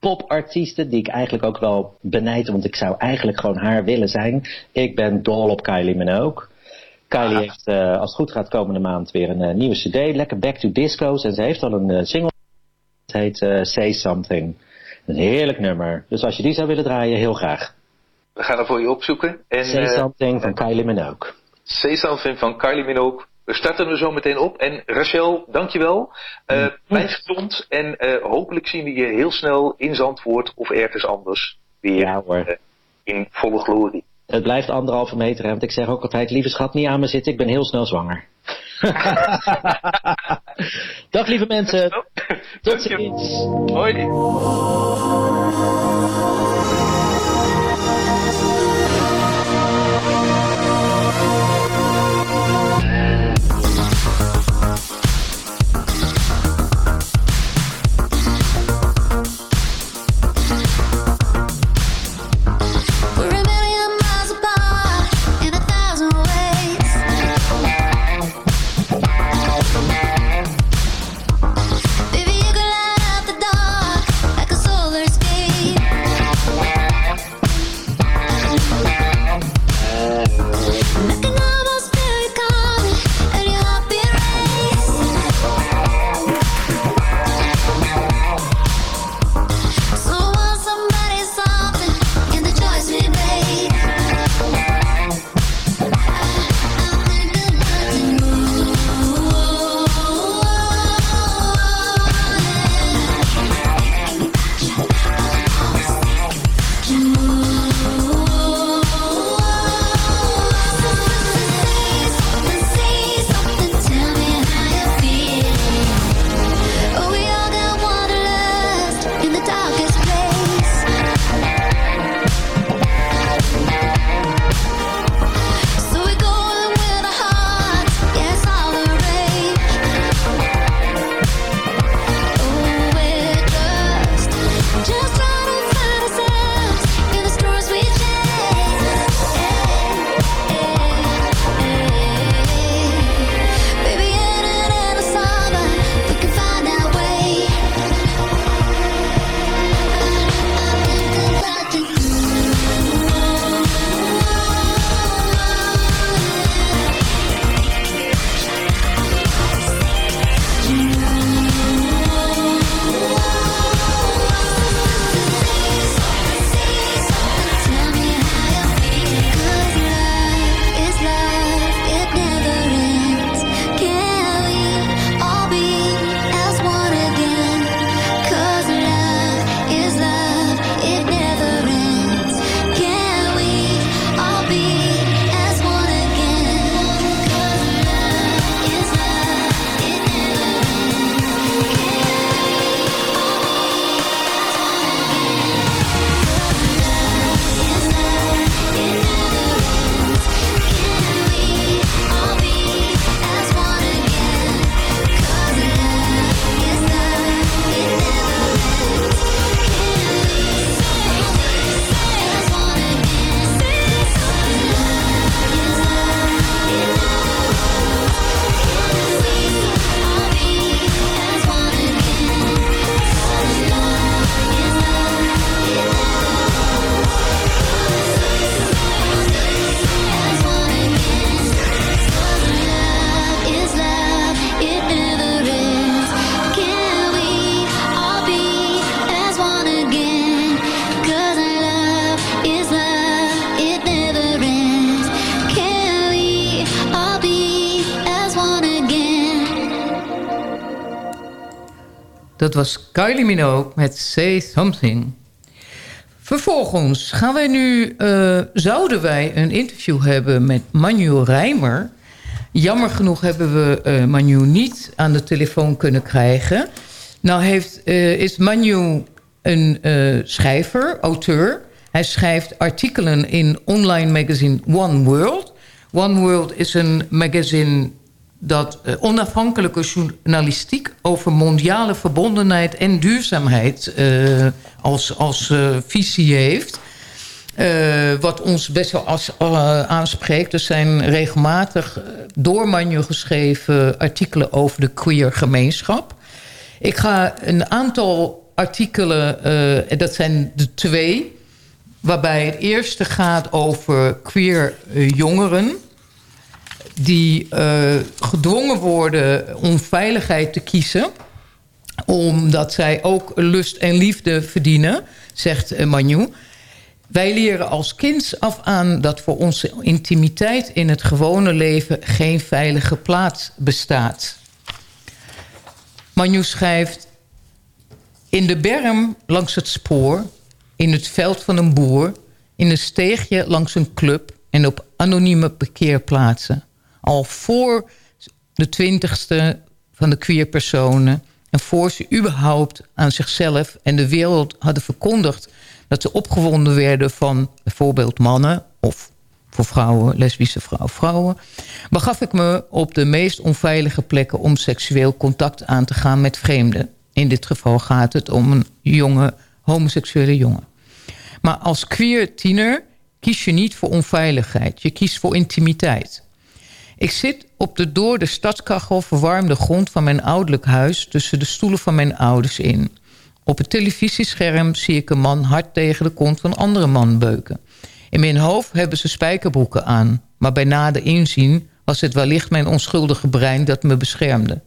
popartiesten die ik eigenlijk ook wel benijd, want ik zou eigenlijk gewoon haar willen zijn. Ik ben dol op Kylie Minogue. Kylie heeft, uh, als het goed gaat, komende maand weer een uh, nieuwe cd. Lekker back to disco's. En ze heeft al een uh, single. Het heet Say Something. Een heerlijk nummer. Dus als je die zou willen draaien, heel graag. We gaan er voor je opzoeken. En, Say Something van Kylie Minogue. Say Something van Kylie Minogue. We starten er zo meteen op. En Rachel, dankjewel. Uh, blijf gezond. En hopelijk zien we je heel snel in Zandvoort of ergens anders weer ja, hoor. in volle glorie. Het blijft anderhalve meter, hè? want ik zeg ook altijd, lieve schat, niet aan me zitten, ik ben heel snel zwanger. Dag lieve mensen, tot ziens. Hoi. Was Kylie Minogue met Say Something. Vervolgens gaan wij nu, uh, zouden wij een interview hebben met Manu Rijmer. Jammer genoeg hebben we uh, Manu niet aan de telefoon kunnen krijgen. Nou heeft, uh, is Manu een schrijver, auteur. Hij schrijft artikelen in online magazine One World. One World is een magazine dat uh, onafhankelijke journalistiek over mondiale verbondenheid en duurzaamheid uh, als, als uh, visie heeft. wat ons best wel aanspreekt. Er zijn regelmatig door Manjo geschreven artikelen over de queer gemeenschap. Ik ga een aantal artikelen, dat zijn de twee... waarbij het eerste gaat over queer jongeren die uh, gedwongen worden om veiligheid te kiezen omdat zij ook lust en liefde verdienen, zegt uh, Manu. Wij leren als kind af aan dat voor onze intimiteit in het gewone leven geen veilige plaats bestaat. Manu schrijft... In de berm langs het spoor, in het veld van een boer... in een steegje langs een club en op anonieme parkeerplaatsen al voor de twintigste van de queer personen... en voor ze überhaupt aan zichzelf en de wereld hadden verkondigd... dat ze opgewonden werden van bijvoorbeeld mannen... of voor vrouwen, lesbische vrouwen, vrouwen... begaf ik me op de meest onveilige plekken... om seksueel contact aan te gaan met vreemden. In dit geval gaat het om een jonge homoseksuele jongen. Maar als queer tiener kies je niet voor onveiligheid. Je kiest voor intimiteit. Ik zit op de door de stadskachel verwarmde grond van mijn ouderlijk huis... tussen de stoelen van mijn ouders in. Op het televisiescherm zie ik een man hard tegen de kont van een andere man beuken. In mijn hoofd hebben ze spijkerbroeken aan. Maar bij nader inzien was het wellicht mijn onschuldige brein dat me beschermde.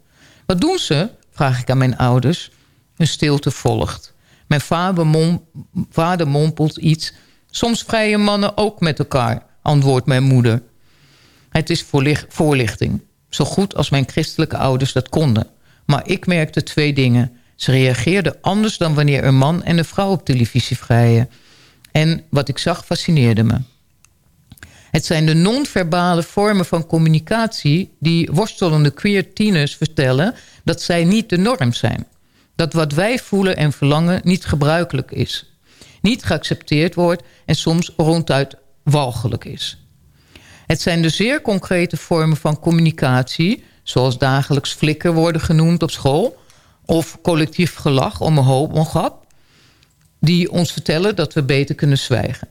Wat doen ze? vraag ik aan mijn ouders. Een stilte volgt. Mijn vader, mom, vader mompelt iets. Soms vrijen mannen ook met elkaar, antwoordt mijn moeder. Het is voorlichting. Zo goed als mijn christelijke ouders dat konden. Maar ik merkte twee dingen. Ze reageerden anders dan wanneer een man en een vrouw op televisie vrijen. En wat ik zag fascineerde me. Het zijn de non-verbale vormen van communicatie... die worstelende queer tieners vertellen dat zij niet de norm zijn. Dat wat wij voelen en verlangen niet gebruikelijk is. Niet geaccepteerd wordt en soms ronduit walgelijk is. Het zijn de zeer concrete vormen van communicatie... zoals dagelijks flikken worden genoemd op school... of collectief gelach om een hoop die ons vertellen dat we beter kunnen zwijgen.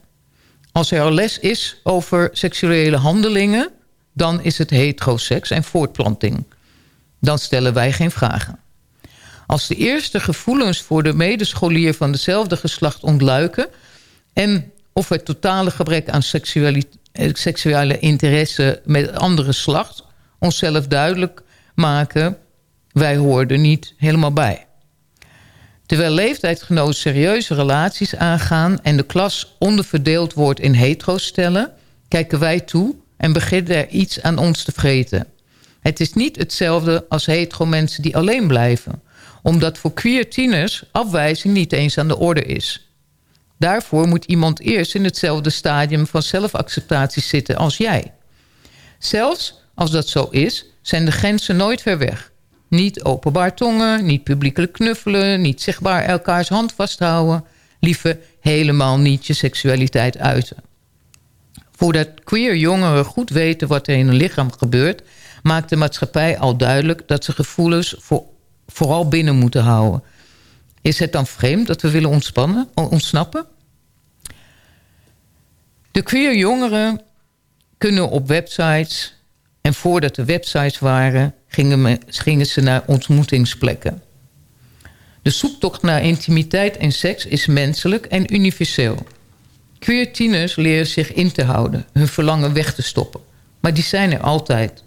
Als er al les is over seksuele handelingen... dan is het heteroseks en voortplanting. Dan stellen wij geen vragen. Als de eerste gevoelens voor de medescholier van dezelfde geslacht ontluiken... en of het totale gebrek aan seksualiteit seksuele interesse met andere slacht... onszelf duidelijk maken, wij hoorden niet helemaal bij. Terwijl leeftijdsgenoten serieuze relaties aangaan... en de klas onderverdeeld wordt in heterostellen... kijken wij toe en beginnen er iets aan ons te vreten. Het is niet hetzelfde als hetero mensen die alleen blijven... omdat voor queer tieners afwijzing niet eens aan de orde is... Daarvoor moet iemand eerst in hetzelfde stadium van zelfacceptatie zitten als jij. Zelfs als dat zo is, zijn de grenzen nooit ver weg. Niet openbaar tongen, niet publiekelijk knuffelen... niet zichtbaar elkaars hand vasthouden... liever helemaal niet je seksualiteit uiten. Voordat queer jongeren goed weten wat er in hun lichaam gebeurt... maakt de maatschappij al duidelijk dat ze gevoelens voor, vooral binnen moeten houden... Is het dan vreemd dat we willen ontspannen, ontsnappen? De queer jongeren kunnen op websites... en voordat er websites waren... gingen, gingen ze naar ontmoetingsplekken. De zoektocht naar intimiteit en seks is menselijk en universeel. Queer tieners leren zich in te houden, hun verlangen weg te stoppen. Maar die zijn er altijd.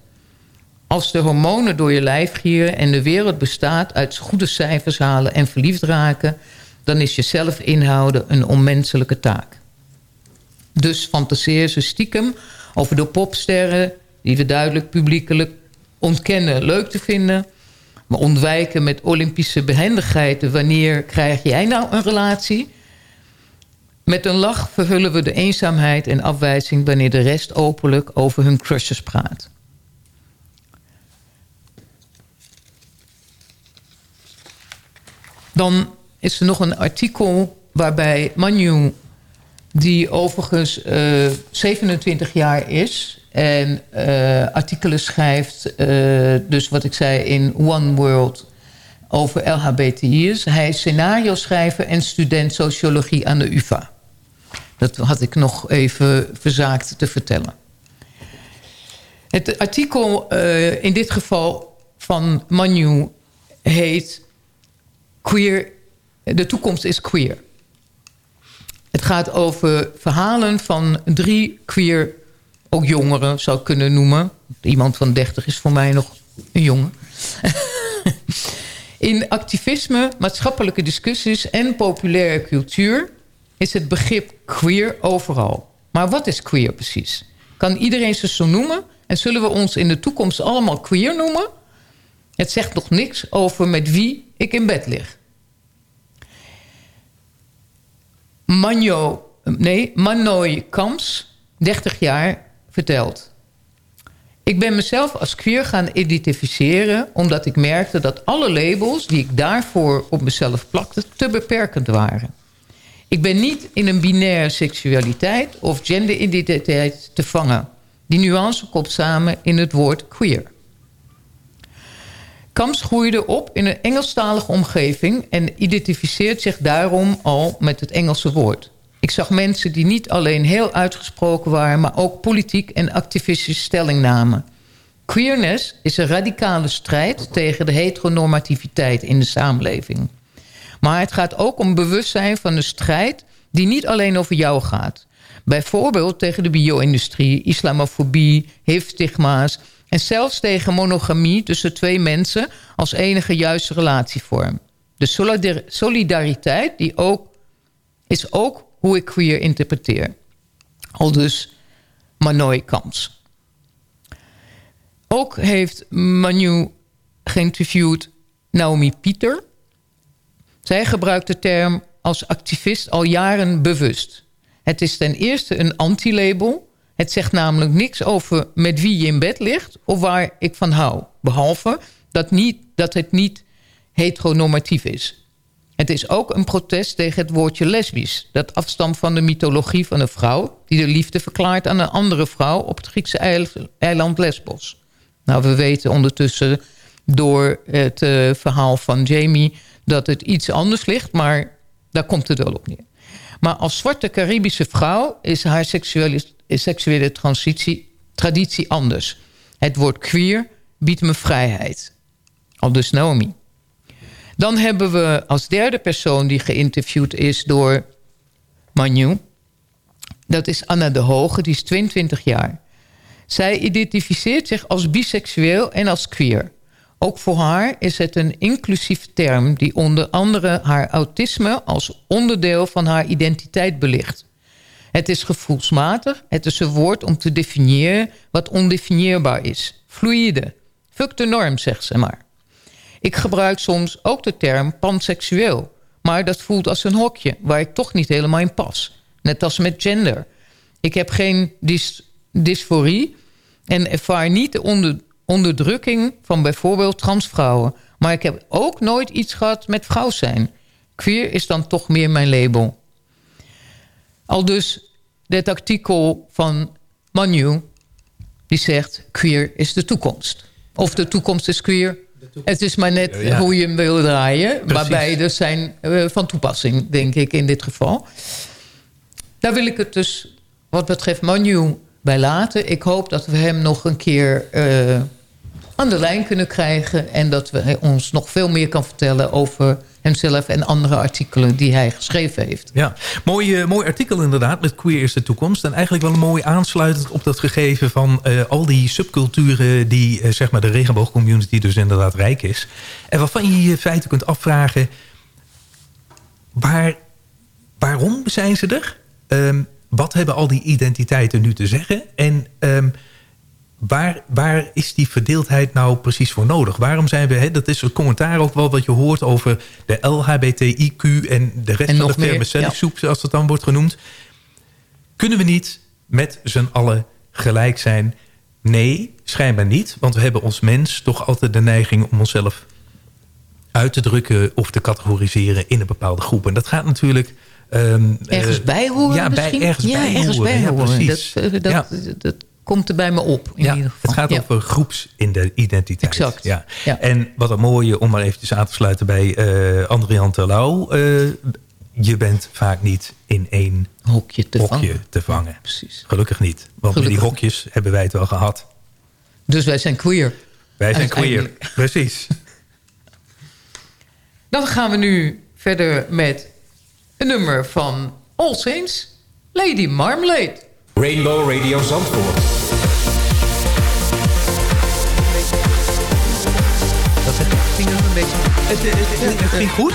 Als de hormonen door je lijf gieren en de wereld bestaat uit goede cijfers halen en verliefd raken, dan is jezelf inhouden een onmenselijke taak. Dus fantaseer ze stiekem over de popsterren die we duidelijk publiekelijk ontkennen leuk te vinden, We ontwijken met Olympische behendigheid... wanneer krijg jij nou een relatie... Met een lach verhullen we de eenzaamheid en afwijzing... wanneer de rest openlijk over hun crushes praat. Dan is er nog een artikel waarbij Manu... die overigens uh, 27 jaar is... en uh, artikelen schrijft... Uh, dus wat ik zei in One World over LHBTI'ers. Hij is scenario schrijver en student sociologie aan de UvA. Dat had ik nog even verzaakt te vertellen. Het artikel in dit geval van Manu heet... Queer, de toekomst is queer. Het gaat over verhalen van drie queer, ook jongeren zou kunnen noemen. Iemand van 30 is voor mij nog een jongen. In activisme, maatschappelijke discussies en populaire cultuur is het begrip queer overal. Maar wat is queer precies? Kan iedereen ze zo noemen? En zullen we ons in de toekomst allemaal queer noemen? Het zegt nog niks over met wie ik in bed lig. Manjo, nee, Manoy Kams, 30 jaar, vertelt... Ik ben mezelf als queer gaan identificeren... omdat ik merkte dat alle labels die ik daarvoor op mezelf plakte... te beperkend waren. Ik ben niet in een binaire seksualiteit of genderidentiteit te vangen. Die nuance komt samen in het woord queer. Kams groeide op in een Engelstalige omgeving... en identificeert zich daarom al met het Engelse woord. Ik zag mensen die niet alleen heel uitgesproken waren... maar ook politiek en activistische stelling namen. Queerness is een radicale strijd tegen de heteronormativiteit in de samenleving. Maar het gaat ook om bewustzijn van een strijd die niet alleen over jou gaat. Bijvoorbeeld tegen de bio-industrie, islamofobie, HIV-stigma's... en zelfs tegen monogamie tussen twee mensen als enige juiste relatievorm. De solidariteit die ook, is ook hoe ik queer interpreteer. Al dus Manoy Kams. Ook heeft Manu geïnterviewd Naomi Pieter... Zij gebruikt de term als activist al jaren bewust. Het is ten eerste een anti-label. Het zegt namelijk niks over met wie je in bed ligt... of waar ik van hou. Behalve dat, niet, dat het niet heteronormatief is. Het is ook een protest tegen het woordje lesbisch... dat afstamt van de mythologie van een vrouw... die de liefde verklaart aan een andere vrouw... op het Griekse eiland Lesbos. Nou, we weten ondertussen door het uh, verhaal van Jamie dat het iets anders ligt, maar daar komt het wel op neer. Maar als zwarte Caribische vrouw is haar seksuele, seksuele transitie, traditie anders. Het woord queer biedt me vrijheid. Al dus Naomi. Dan hebben we als derde persoon die geïnterviewd is door Manu. Dat is Anna de Hoge, die is 22 jaar. Zij identificeert zich als biseksueel en als queer. Ook voor haar is het een inclusief term die onder andere haar autisme als onderdeel van haar identiteit belicht. Het is gevoelsmatig, het is een woord om te definiëren wat ondefinieerbaar is. Fluïde. Fuck de norm, zegt ze maar. Ik gebruik soms ook de term panseksueel. Maar dat voelt als een hokje waar ik toch niet helemaal in pas. Net als met gender. Ik heb geen dys dysforie en ervaar niet de onder onderdrukking van bijvoorbeeld transvrouwen. Maar ik heb ook nooit iets gehad met vrouw zijn. Queer is dan toch meer mijn label. Al dus dit artikel van Manu... die zegt queer is de toekomst. Of de toekomst is queer. Het is maar net hoe je hem wil draaien. Precies. Maar beide zijn uh, van toepassing, denk ik, in dit geval. Daar wil ik het dus, wat betreft Manu, bij laten. Ik hoop dat we hem nog een keer... Uh, aan de lijn kunnen krijgen. En dat we ons nog veel meer kan vertellen over hemzelf en andere artikelen die hij geschreven heeft. Ja, mooi, mooi artikel inderdaad met Queer is de toekomst. En eigenlijk wel een mooi aansluitend op dat gegeven van uh, al die subculturen die uh, zeg maar de regenboogcommunity dus inderdaad rijk is. En waarvan je je feiten kunt afvragen, waar, waarom zijn ze er? Um, wat hebben al die identiteiten nu te zeggen? En um, waar, waar is die verdeeldheid nou precies voor nodig? Waarom zijn we, hè, dat is een commentaar ook wel wat je hoort over de LHBTIQ en de rest En van de meer, vermicelli-soep, zoals dat dan wordt genoemd. Kunnen we niet met z'n allen gelijk zijn? Nee, schijnbaar niet. Want we hebben als mens toch altijd de neiging om onszelf uit te drukken of te categoriseren in een bepaalde groep. En dat gaat natuurlijk... ehm, Ergens eh, bij horen ja, bij, misschien? ergens ja, bij ergens horen. bij Ja, precies. Dat, eh, dat, Ja. dat, komt er bij me op, in ja, ieder geval. Het gaat Ja. over groepsidentiteit. Exact. Ja. Ja. En wat een mooie, om maar eventjes aan te sluiten bij eh Andrian Terlouw. eh, je bent vaak niet in één hokje te hokje vangen. te vangen. Precies. Gelukkig niet. Want die hokjes hebben wij het wel gehad. Dus wij zijn queer. Wij zijn queer. Precies. Dan gaan we nu verder met een nummer van All Saints, Lady Marmalade. Rainbow Radio Zandvoort. Het, het, het, ging goed.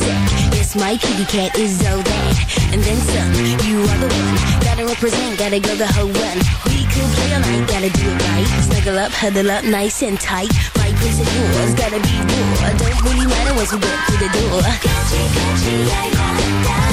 In. Yes, my kitty cat is all that. And then some. You are the one. Gotta represent, gotta go the whole run. We could play all night, gotta do it right. Snuggle up, huddle up, nice and tight. My place and yours, gotta be war. Don't really matter once we get through the door. Catchy, catchy, yeah, yeah, da, da.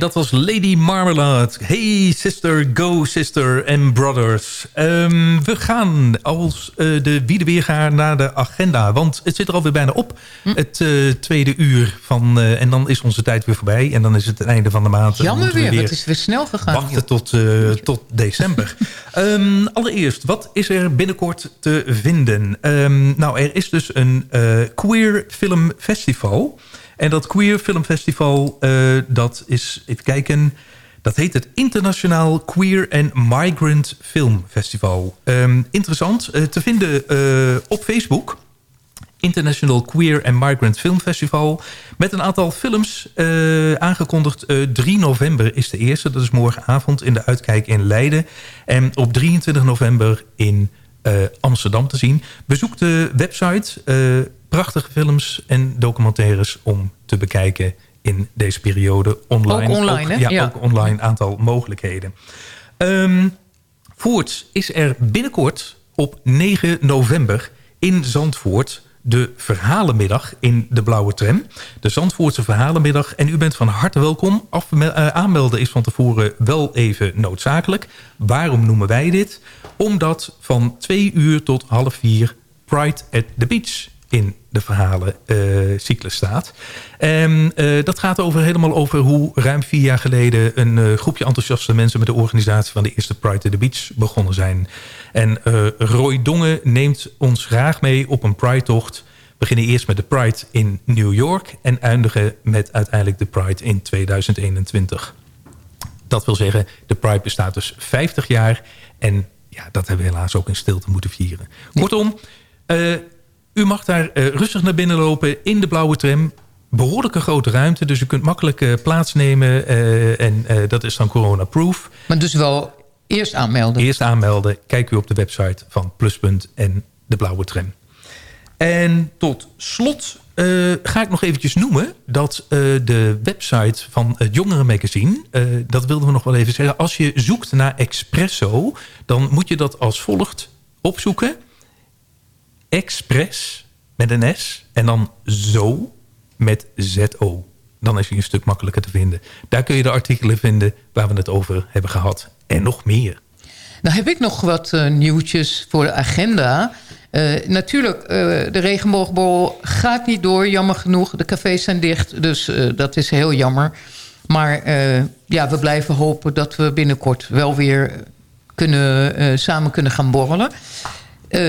Dat was Lady Marmalade. Hey sister, go sister and brothers. Ehm, we gaan als eh, de Wiedeweergaar naar de agenda. Want het zit er alweer bijna op. Hm. Het eh, tweede uur van... eh, en dan is onze tijd weer voorbij. En dan is het het einde van de maand. Jammer weer, het is weer snel gegaan. wachten tot, tot december. Ehm, allereerst, wat is er binnenkort te vinden? Ehm, nou, er is dus een queer film festival. En dat queer film festival, eh, dat is, even kijken... Dat heet het Internationaal Queer and Migrant Film Festival. Ehm, interessant, eh, te vinden eh, op Facebook... International Queer and Migrant Film Festival. Met een aantal films aangekondigd. Eh, 3 november is de eerste. Dat is morgenavond in de Uitkijk in Leiden. En op 23 november in Amsterdam te zien. Bezoek de website. Prachtige films en documentaires om te bekijken in deze periode. Online. Ook online, hè? Ja, Ja. ook online. Aantal mogelijkheden. Ehm Voorts is er binnenkort op 9 november in Zandvoort de Verhalenmiddag in de Blauwe Tram. De Zandvoortse Verhalenmiddag. En u bent van harte welkom. Afme- eh, aanmelden is van tevoren wel even noodzakelijk. Waarom noemen wij dit? Omdat van twee uur tot half vier Pride at the Beach in de verhalencyclus staat. En eh, dat gaat over, helemaal over hoe ruim vier jaar geleden... een eh, groepje enthousiaste mensen met de organisatie van de eerste Pride at the Beach begonnen zijn. En eh, Roy Dongen neemt ons graag mee op een Pride-tocht. We beginnen eerst met de Pride in New York... en eindigen met uiteindelijk de Pride in 2021. Dat wil zeggen, de Pride bestaat dus 50 jaar... en ja, dat hebben we helaas ook in stilte moeten vieren. Kortom, eh, u mag daar eh, rustig naar binnen lopen in de blauwe tram. Behoorlijke grote ruimte, dus u kunt makkelijk eh, plaatsnemen. eh, en dat is dan corona-proof. Maar dus wel eerst aanmelden. Eerst aanmelden. Kijk u op de website van Pluspunt en de blauwe tram. En tot slot ga ik nog eventjes noemen... dat de website van het Jongerenmagazine... eh dat wilden we nog wel even zeggen... als je zoekt naar Expresso... dan moet je dat als volgt opzoeken. Express met een S en dan zo met Z-O. Dan is hij een stuk makkelijker te vinden. Daar kun je de artikelen vinden waar we het over hebben gehad. En nog meer. Nou heb ik nog wat eh, nieuwtjes voor de agenda. Eh, natuurlijk, eh, de regenboogborrel gaat niet door, jammer genoeg. De cafés zijn dicht, dus dat is heel jammer. Maar ja, we blijven hopen dat we binnenkort wel weer kunnen, samen kunnen gaan borrelen. Eh,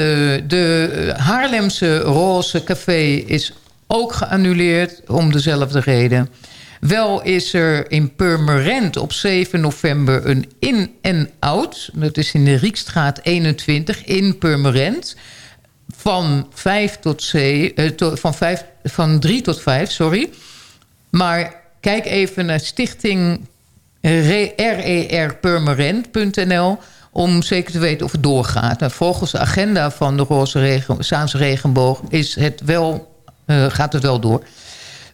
de Haarlemse Roze Café is ook geannuleerd om dezelfde reden. Wel is er in Purmerend op 7 november een in- en out. Dat is in de Riekstraat 21 in Purmerend. Van, 5 tot 7, eh, van, 5, van 3 tot 5, sorry. Maar kijk even naar stichting rerpurmerend.nl om zeker te weten of het doorgaat. Nou, volgens de agenda van de Roze regen, Zaanse Regenboog is het wel, eh, gaat het wel door.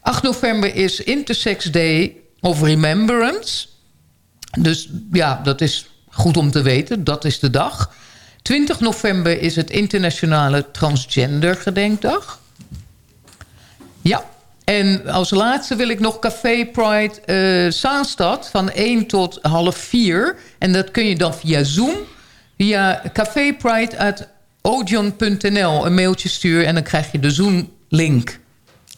8 november is Intersex Day of Remembrance. Dus ja, dat is goed om te weten. Dat is de dag. 20 november is het Internationale Transgender Gedenkdag. Ja, en als laatste wil ik nog Café Pride eh Zaanstad van 1 tot half 4. En dat kun je dan via Zoom, via Café Pride uit odion.nl een mailtje sturen... en dan krijg je de Zoom-link.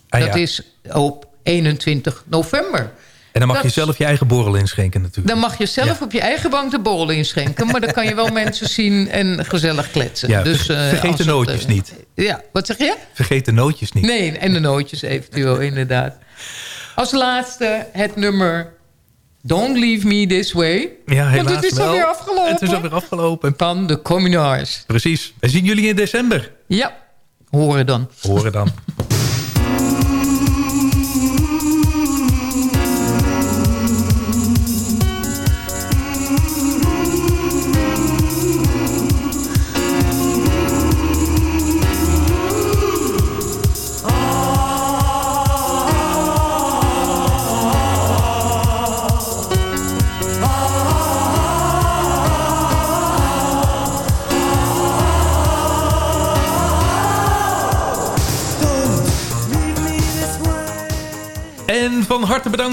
Ah, dat ja. is op 21 november. En dan mag Dat- je zelf je eigen borrel inschenken natuurlijk. Dan mag je zelf op je eigen bank de borrel inschenken... maar dan kan je wel mensen zien en gezellig kletsen. Ja, dus, ver- eh, vergeet als de het, nootjes eh, niet. Ja, wat zeg je? Vergeet de nootjes niet. Nee, en de nootjes eventueel, inderdaad. Als laatste het nummer Don't Leave Me This Way. Ja, helaas Want het is wel. alweer afgelopen. Het is alweer afgelopen. Van de Communards. Precies. We zien jullie in december. Ja, horen dan. Horen dan.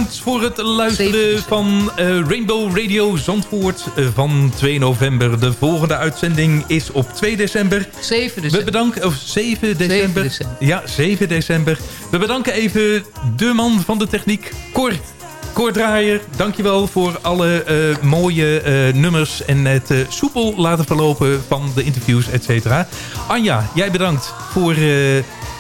bedankt voor het luisteren van eh, Rainbow Radio Zandvoort eh, van 2 november. De volgende uitzending is op 2 december. 7 We bedanken, of 7 december. december. Ja, 7 december. We bedanken even de man van de techniek, Cor. Cor Draaier, dankjewel voor alle eh, mooie nummers en het soepel laten verlopen van de interviews, et cetera. Anja, jij bedankt voor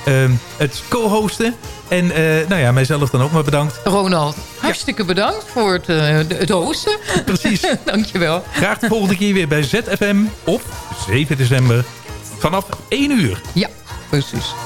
eh, ehm, het co-hosten. En eh, nou ja, mijzelf dan ook maar bedankt. Ronald, hartstikke bedankt voor het, eh, het hosten. Precies. Dankjewel. Graag de volgende keer weer bij ZFM op 7 december vanaf 1 uur. Ja, precies.